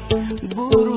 buruan